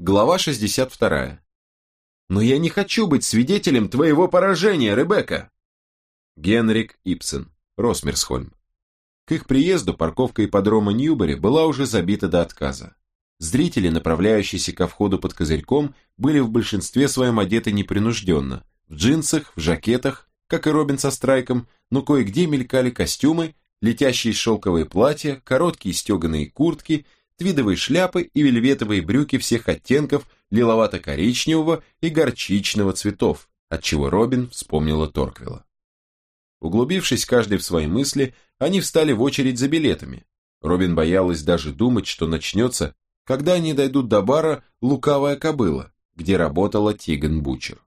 Глава 62. «Но я не хочу быть свидетелем твоего поражения, Ребекка!» Генрик Ипсен, Росмерсхольм. К их приезду парковка ипподрома Ньюбери была уже забита до отказа. Зрители, направляющиеся ко входу под козырьком, были в большинстве своем одеты непринужденно, в джинсах, в жакетах, как и Робин со страйком, но кое-где мелькали костюмы, летящие шелковые платья, короткие стеганые куртки, твидовые шляпы и вельветовые брюки всех оттенков лиловато-коричневого и горчичного цветов, отчего Робин вспомнила Торквилла. Углубившись каждый в свои мысли, они встали в очередь за билетами. Робин боялась даже думать, что начнется, когда они дойдут до бара «Лукавая кобыла», где работала Тиган Бучер.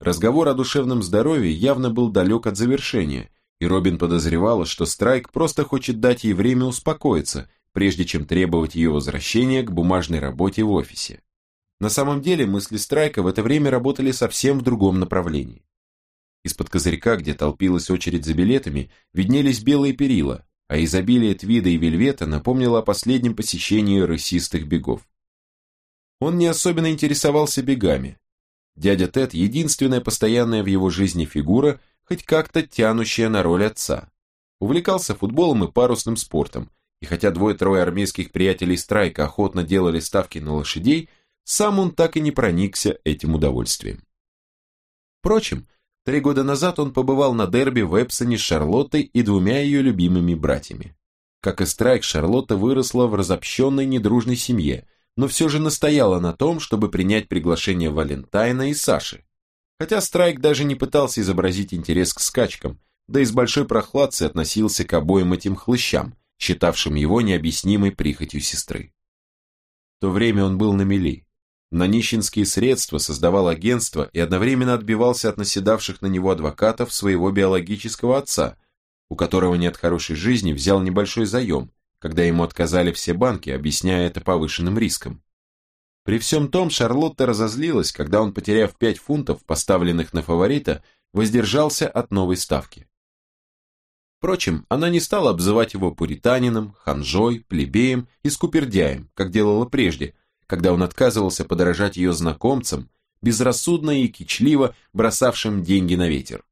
Разговор о душевном здоровье явно был далек от завершения, и Робин подозревала, что Страйк просто хочет дать ей время успокоиться, прежде чем требовать ее возвращения к бумажной работе в офисе. На самом деле мысли Страйка в это время работали совсем в другом направлении. Из-под козырька, где толпилась очередь за билетами, виднелись белые перила, а изобилие твида и вельвета напомнило о последнем посещении рысистых бегов. Он не особенно интересовался бегами. Дядя Тед – единственная постоянная в его жизни фигура, хоть как-то тянущая на роль отца. Увлекался футболом и парусным спортом, и хотя двое-трое армейских приятелей Страйка охотно делали ставки на лошадей, сам он так и не проникся этим удовольствием. Впрочем, Три года назад он побывал на дерби в Эпсоне с Шарлоттой и двумя ее любимыми братьями. Как и Страйк, Шарлотта выросла в разобщенной недружной семье, но все же настояла на том, чтобы принять приглашение Валентайна и Саши. Хотя Страйк даже не пытался изобразить интерес к скачкам, да и с большой прохладцей относился к обоим этим хлыщам, считавшим его необъяснимой прихотью сестры. В то время он был на мели, на нищенские средства создавал агентство и одновременно отбивался от наседавших на него адвокатов своего биологического отца, у которого не от хорошей жизни взял небольшой заем, когда ему отказали все банки, объясняя это повышенным риском. При всем том Шарлотта разозлилась, когда он, потеряв 5 фунтов, поставленных на фаворита, воздержался от новой ставки. Впрочем, она не стала обзывать его пуританином, ханжой, плебеем и скупердяем, как делала прежде, когда он отказывался подорожать ее знакомцам, безрассудно и кичливо бросавшим деньги на ветер.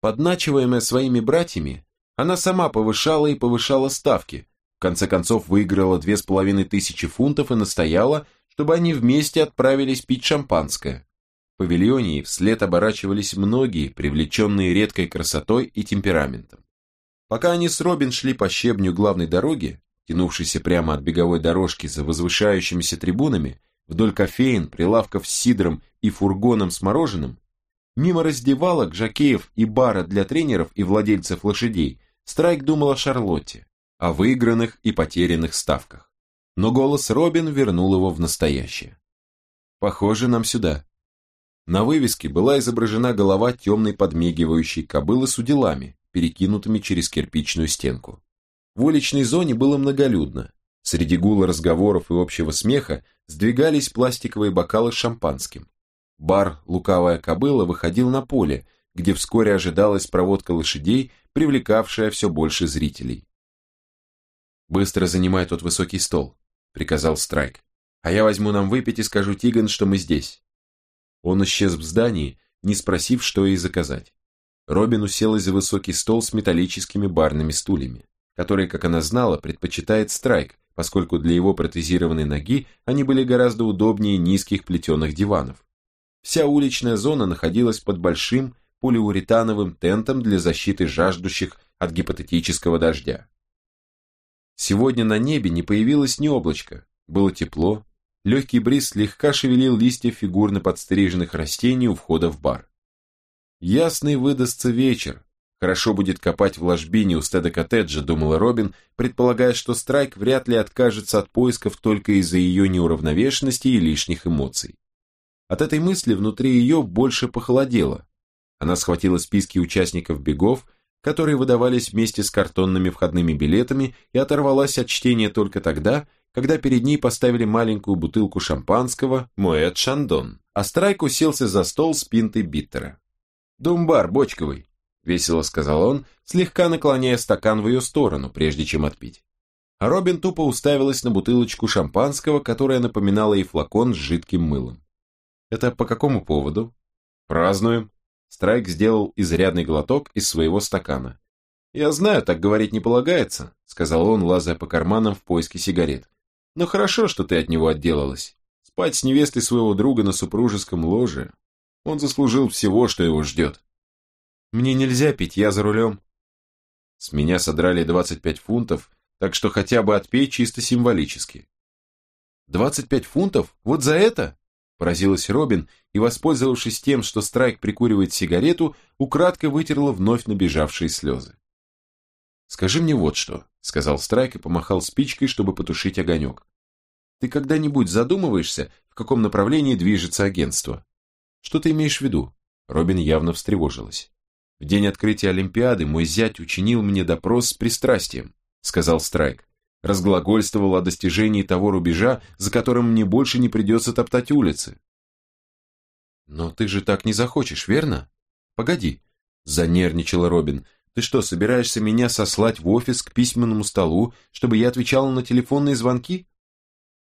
Подначиваемая своими братьями, она сама повышала и повышала ставки, в конце концов выиграла две с половиной тысячи фунтов и настояла, чтобы они вместе отправились пить шампанское. Павильоне вслед оборачивались многие, привлеченные редкой красотой и темпераментом. Пока они с Робин шли по щебню главной дороги, тянувшийся прямо от беговой дорожки за возвышающимися трибунами, вдоль кофеин, прилавков с сидром и фургоном с мороженым, мимо раздевалок, жакеев и бара для тренеров и владельцев лошадей, Страйк думал о Шарлотте, о выигранных и потерянных ставках. Но голос Робин вернул его в настоящее. «Похоже нам сюда». На вывеске была изображена голова темной подмигивающей кобылы с уделами, перекинутыми через кирпичную стенку. В уличной зоне было многолюдно. Среди гула разговоров и общего смеха сдвигались пластиковые бокалы с шампанским. Бар «Лукавая кобыла» выходил на поле, где вскоре ожидалась проводка лошадей, привлекавшая все больше зрителей. «Быстро занимай тот высокий стол», — приказал Страйк. «А я возьму нам выпить и скажу Тиган, что мы здесь». Он исчез в здании, не спросив, что ей заказать. Робин уселась за высокий стол с металлическими барными стульями который, как она знала, предпочитает страйк, поскольку для его протезированной ноги они были гораздо удобнее низких плетеных диванов. Вся уличная зона находилась под большим полиуретановым тентом для защиты жаждущих от гипотетического дождя. Сегодня на небе не появилось ни облачка, было тепло, легкий бриз слегка шевелил листья фигурно подстриженных растений у входа в бар. Ясный выдастся вечер, Хорошо будет копать в ложбине у стеда коттеджа, думала Робин, предполагая, что Страйк вряд ли откажется от поисков только из-за ее неуравновешенности и лишних эмоций. От этой мысли внутри ее больше похолодело. Она схватила списки участников бегов, которые выдавались вместе с картонными входными билетами и оторвалась от чтения только тогда, когда перед ней поставили маленькую бутылку шампанского Моэт Шандон, а Страйк уселся за стол с пинтой биттера. «Думбар бочковый», — весело сказал он, слегка наклоняя стакан в ее сторону, прежде чем отпить. А Робин тупо уставилась на бутылочку шампанского, которая напоминала ей флакон с жидким мылом. «Это по какому поводу?» «Празднуем». Страйк сделал изрядный глоток из своего стакана. «Я знаю, так говорить не полагается», — сказал он, лазая по карманам в поиске сигарет. «Но хорошо, что ты от него отделалась. Спать с невестой своего друга на супружеском ложе. Он заслужил всего, что его ждет». «Мне нельзя пить, я за рулем». С меня содрали 25 фунтов, так что хотя бы отпей чисто символически. «25 фунтов? Вот за это?» Поразилась Робин и, воспользовавшись тем, что Страйк прикуривает сигарету, украдкой вытерла вновь набежавшие слезы. «Скажи мне вот что», — сказал Страйк и помахал спичкой, чтобы потушить огонек. «Ты когда-нибудь задумываешься, в каком направлении движется агентство? Что ты имеешь в виду?» Робин явно встревожилась. «В день открытия Олимпиады мой зять учинил мне допрос с пристрастием», — сказал Страйк. Разглагольствовал о достижении того рубежа, за которым мне больше не придется топтать улицы. «Но ты же так не захочешь, верно?» «Погоди», — занервничала Робин. Ты что, собираешься меня сослать в офис к письменному столу, чтобы я отвечала на телефонные звонки?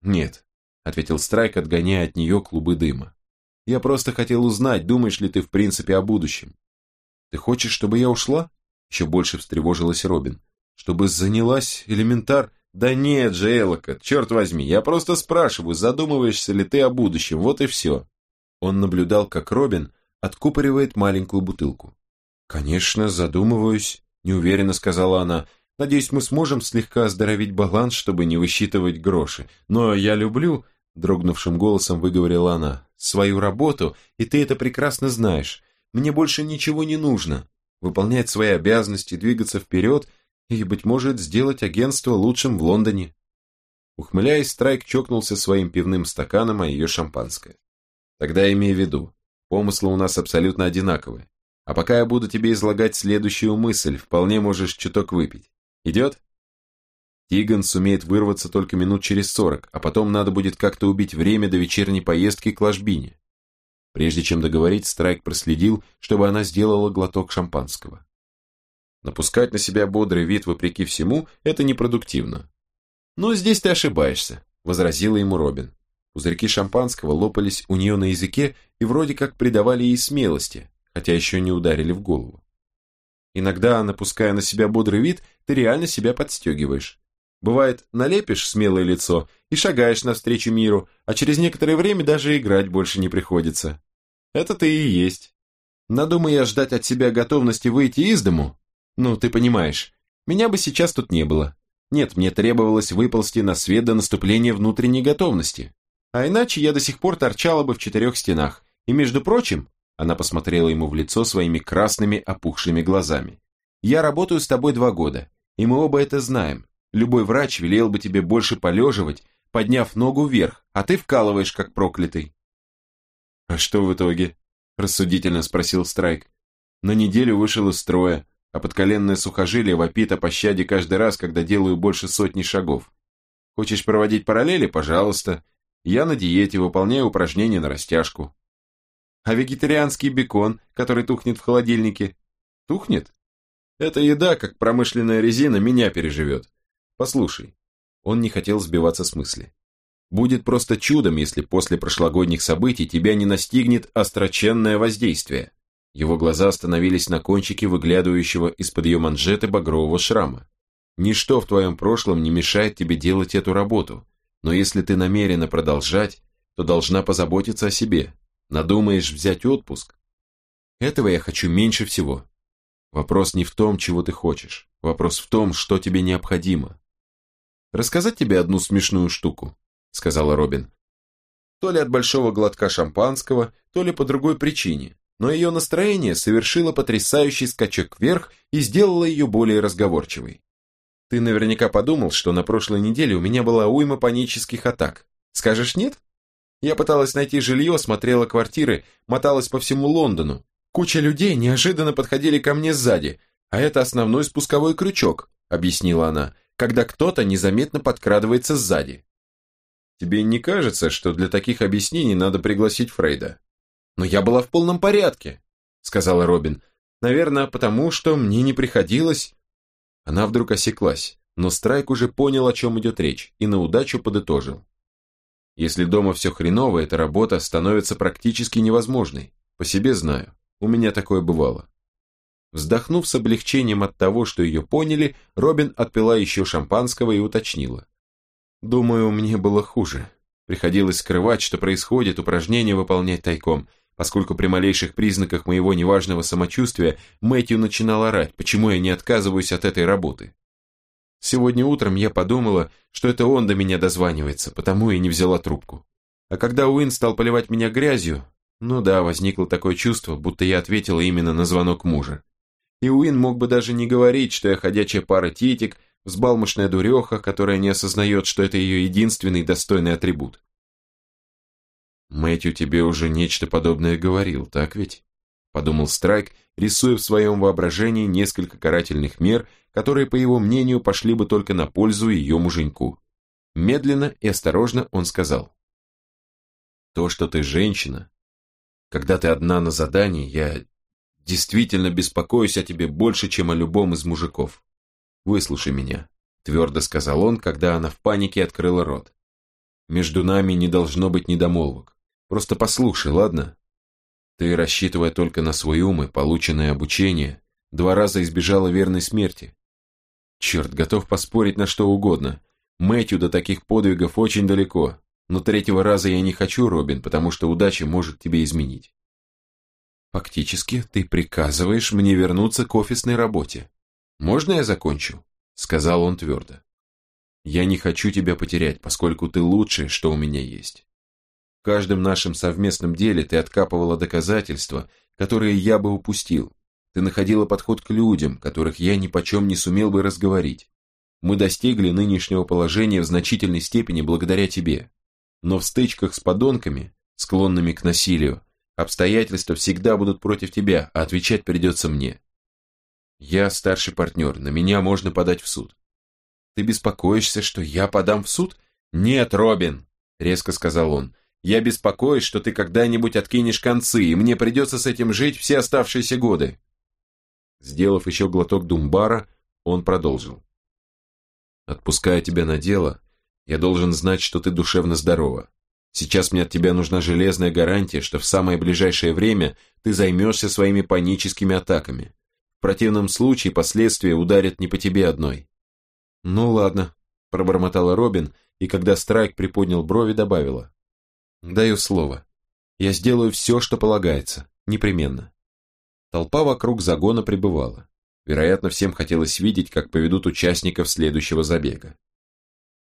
Нет, ответил Страйк, отгоняя от нее клубы дыма. Я просто хотел узнать, думаешь ли ты в принципе о будущем. Ты хочешь, чтобы я ушла? Еще больше встревожилась Робин. Чтобы занялась элементар... Да нет же, Элока, черт возьми, я просто спрашиваю, задумываешься ли ты о будущем, вот и все. Он наблюдал, как Робин откупоривает маленькую бутылку. «Конечно, задумываюсь», – неуверенно сказала она. «Надеюсь, мы сможем слегка оздоровить баланс, чтобы не высчитывать гроши. Но я люблю...» – дрогнувшим голосом выговорила она. «Свою работу, и ты это прекрасно знаешь. Мне больше ничего не нужно. Выполнять свои обязанности, двигаться вперед и, быть может, сделать агентство лучшим в Лондоне». Ухмыляясь, Страйк чокнулся своим пивным стаканом о ее шампанское. «Тогда имей в виду, помыслы у нас абсолютно одинаковые. А пока я буду тебе излагать следующую мысль, вполне можешь чуток выпить. Идет? Тиган сумеет вырваться только минут через сорок, а потом надо будет как-то убить время до вечерней поездки к ложбине. Прежде чем договорить, Страйк проследил, чтобы она сделала глоток шампанского. Напускать на себя бодрый вид вопреки всему – это непродуктивно. «Но здесь ты ошибаешься», – возразила ему Робин. Пузырьки шампанского лопались у нее на языке и вроде как придавали ей смелости, хотя еще не ударили в голову. Иногда, напуская на себя бодрый вид, ты реально себя подстегиваешь. Бывает, налепишь смелое лицо и шагаешь навстречу миру, а через некоторое время даже играть больше не приходится. Это ты и есть. Надумай я ждать от себя готовности выйти из дому? Ну, ты понимаешь, меня бы сейчас тут не было. Нет, мне требовалось выползти на свет до наступления внутренней готовности. А иначе я до сих пор торчала бы в четырех стенах. И, между прочим, она посмотрела ему в лицо своими красными опухшими глазами. «Я работаю с тобой два года, и мы оба это знаем. Любой врач велел бы тебе больше полеживать, подняв ногу вверх, а ты вкалываешь, как проклятый». «А что в итоге?» – рассудительно спросил Страйк. «На неделю вышел из строя, а подколенное сухожилие вопит о пощаде каждый раз, когда делаю больше сотни шагов. Хочешь проводить параллели? Пожалуйста. Я на диете, выполняю упражнения на растяжку. А вегетарианский бекон, который тухнет в холодильнике? Тухнет? Эта еда, как промышленная резина, меня переживет. Послушай, он не хотел сбиваться с мысли. Будет просто чудом, если после прошлогодних событий тебя не настигнет остроченное воздействие. Его глаза остановились на кончике выглядывающего из-под ее манжеты багрового шрама. Ничто в твоем прошлом не мешает тебе делать эту работу, но если ты намерена продолжать, то должна позаботиться о себе, Надумаешь взять отпуск? Этого я хочу меньше всего. Вопрос не в том, чего ты хочешь. Вопрос в том, что тебе необходимо. Рассказать тебе одну смешную штуку, сказала Робин. То ли от большого глотка шампанского, то ли по другой причине, но ее настроение совершило потрясающий скачок вверх и сделало ее более разговорчивой. Ты наверняка подумал, что на прошлой неделе у меня была уйма панических атак. Скажешь нет? Я пыталась найти жилье, смотрела квартиры, моталась по всему Лондону. Куча людей неожиданно подходили ко мне сзади, а это основной спусковой крючок, объяснила она, когда кто-то незаметно подкрадывается сзади. Тебе не кажется, что для таких объяснений надо пригласить Фрейда? Но я была в полном порядке, сказала Робин. Наверное, потому что мне не приходилось... Она вдруг осеклась. Но Страйк уже понял, о чем идет речь, и на удачу подытожил. Если дома все хреново, эта работа становится практически невозможной. По себе знаю, у меня такое бывало. Вздохнув с облегчением от того, что ее поняли, Робин отпила еще шампанского и уточнила. Думаю, мне было хуже. Приходилось скрывать, что происходит, упражнения выполнять тайком, поскольку при малейших признаках моего неважного самочувствия Мэтью начинал орать, почему я не отказываюсь от этой работы. Сегодня утром я подумала, что это он до меня дозванивается, потому и не взяла трубку. А когда Уин стал поливать меня грязью, ну да, возникло такое чувство, будто я ответила именно на звонок мужа. И Уин мог бы даже не говорить, что я ходячая пара титик, взбалмошная дуреха, которая не осознает, что это ее единственный достойный атрибут. «Мэтью тебе уже нечто подобное говорил, так ведь?» Подумал Страйк, рисуя в своем воображении несколько карательных мер, которые, по его мнению, пошли бы только на пользу ее муженьку. Медленно и осторожно он сказал. «То, что ты женщина, когда ты одна на задании, я действительно беспокоюсь о тебе больше, чем о любом из мужиков. Выслушай меня», твердо сказал он, когда она в панике открыла рот. «Между нами не должно быть недомолвок. Просто послушай, ладно? Ты, рассчитывая только на свой ум и полученное обучение, два раза избежала верной смерти. Черт, готов поспорить на что угодно. Мэтью до таких подвигов очень далеко, но третьего раза я не хочу, Робин, потому что удача может тебе изменить. Фактически, ты приказываешь мне вернуться к офисной работе. Можно я закончу? Сказал он твердо. Я не хочу тебя потерять, поскольку ты лучшее, что у меня есть. Каждом нашем совместном деле ты откапывала доказательства, которые я бы упустил, ты находила подход к людям, которых я ни почем не сумел бы разговорить. Мы достигли нынешнего положения в значительной степени благодаря тебе. Но в стычках с подонками, склонными к насилию, обстоятельства всегда будут против тебя, а отвечать придется мне. Я старший партнер, на меня можно подать в суд. Ты беспокоишься, что я подам в суд? Нет, Робин, резко сказал он. Я беспокоюсь, что ты когда-нибудь откинешь концы, и мне придется с этим жить все оставшиеся годы. Сделав еще глоток думбара, он продолжил. «Отпуская тебя на дело, я должен знать, что ты душевно здорова. Сейчас мне от тебя нужна железная гарантия, что в самое ближайшее время ты займешься своими паническими атаками. В противном случае последствия ударят не по тебе одной». «Ну ладно», – пробормотала Робин, и когда Страйк приподнял брови, добавила. «Даю слово. Я сделаю все, что полагается. Непременно». Толпа вокруг загона пребывала. Вероятно, всем хотелось видеть, как поведут участников следующего забега.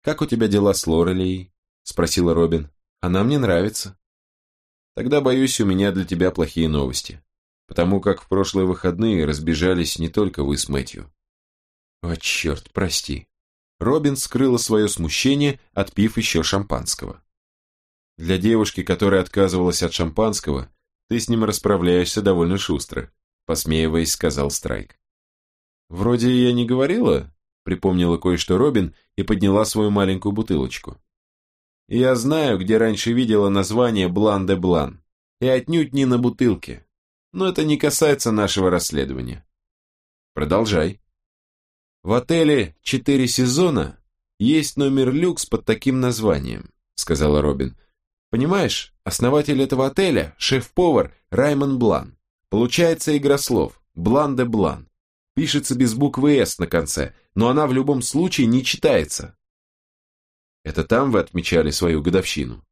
«Как у тебя дела с Лорелей?» – спросила Робин. «Она мне нравится». «Тогда, боюсь, у меня для тебя плохие новости, потому как в прошлые выходные разбежались не только вы с Мэтью». «О, черт, прости». Робин скрыла свое смущение, отпив еще шампанского. Для девушки, которая отказывалась от шампанского, ты с ним расправляешься довольно шустро», — посмеиваясь, сказал Страйк. «Вроде я не говорила», — припомнила кое-что Робин и подняла свою маленькую бутылочку. «Я знаю, где раньше видела название «Блан де Блан», и отнюдь не на бутылке. Но это не касается нашего расследования». «Продолжай». «В отеле «Четыре сезона» есть номер люкс под таким названием», — сказала Робин. Понимаешь, основатель этого отеля – шеф-повар Раймон Блан. Получается игра слов «Блан де Блан». Пишется без буквы «С» на конце, но она в любом случае не читается. Это там вы отмечали свою годовщину?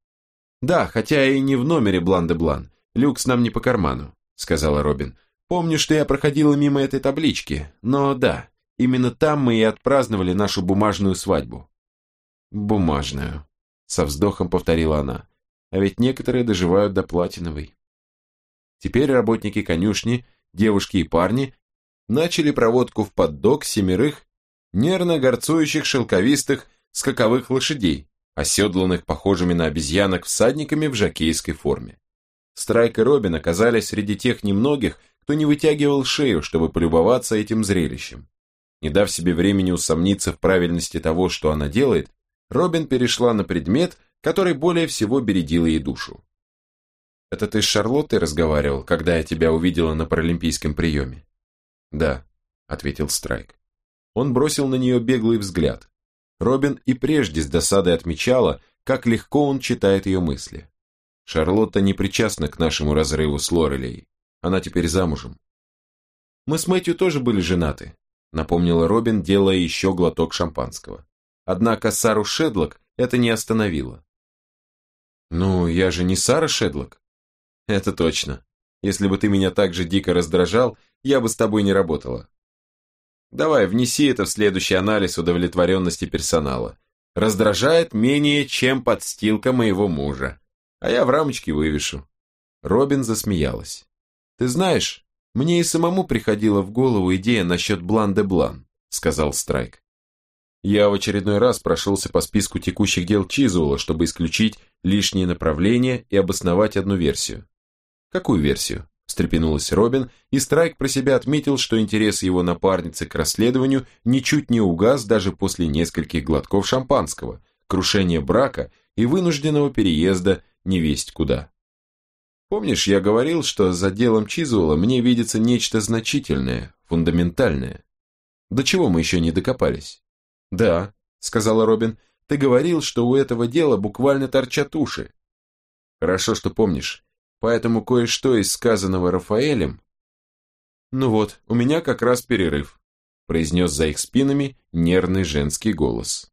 Да, хотя и не в номере Блан де Блан. Люкс нам не по карману, сказала Робин. Помню, что я проходила мимо этой таблички, но да, именно там мы и отпраздновали нашу бумажную свадьбу. Бумажную, со вздохом повторила она а ведь некоторые доживают до платиновой. Теперь работники конюшни, девушки и парни, начали проводку в поддог семерых нервно горцующих шелковистых скаковых лошадей, оседланных похожими на обезьянок всадниками в жакейской форме. Страйк и Робин оказались среди тех немногих, кто не вытягивал шею, чтобы полюбоваться этим зрелищем. Не дав себе времени усомниться в правильности того, что она делает, Робин перешла на предмет, который более всего бередил ей душу. «Это ты с Шарлоттой разговаривал, когда я тебя увидела на паралимпийском приеме?» «Да», — ответил Страйк. Он бросил на нее беглый взгляд. Робин и прежде с досадой отмечала, как легко он читает ее мысли. Шарлотта не причастна к нашему разрыву с Лорелей. Она теперь замужем. Мы с Мэтью тоже были женаты, напомнила Робин, делая еще глоток шампанского. Однако Сару Шедлок это не остановило. «Ну, я же не Сара Шедлок». «Это точно. Если бы ты меня так же дико раздражал, я бы с тобой не работала. Давай, внеси это в следующий анализ удовлетворенности персонала. Раздражает менее, чем подстилка моего мужа. А я в рамочке вывешу. Робин засмеялась. Ты знаешь, мне и самому приходила в голову идея насчет Блан-де-Блан, сказал Страйк. Я в очередной раз прошелся по списку текущих дел Чизуэлла, чтобы исключить лишние направления и обосновать одну версию. Какую версию? встрепенулась Робин, и Страйк про себя отметил, что интерес его напарницы к расследованию ничуть не угас даже после нескольких глотков шампанского, крушения брака и вынужденного переезда невесть куда. Помнишь, я говорил, что за делом Чизуэлла мне видится нечто значительное, фундаментальное? До чего мы еще не докопались? Да, сказала Робин, ты говорил, что у этого дела буквально торчат уши. Хорошо, что помнишь. Поэтому кое-что из сказанного Рафаэлем... Ну вот, у меня как раз перерыв, произнес за их спинами нервный женский голос.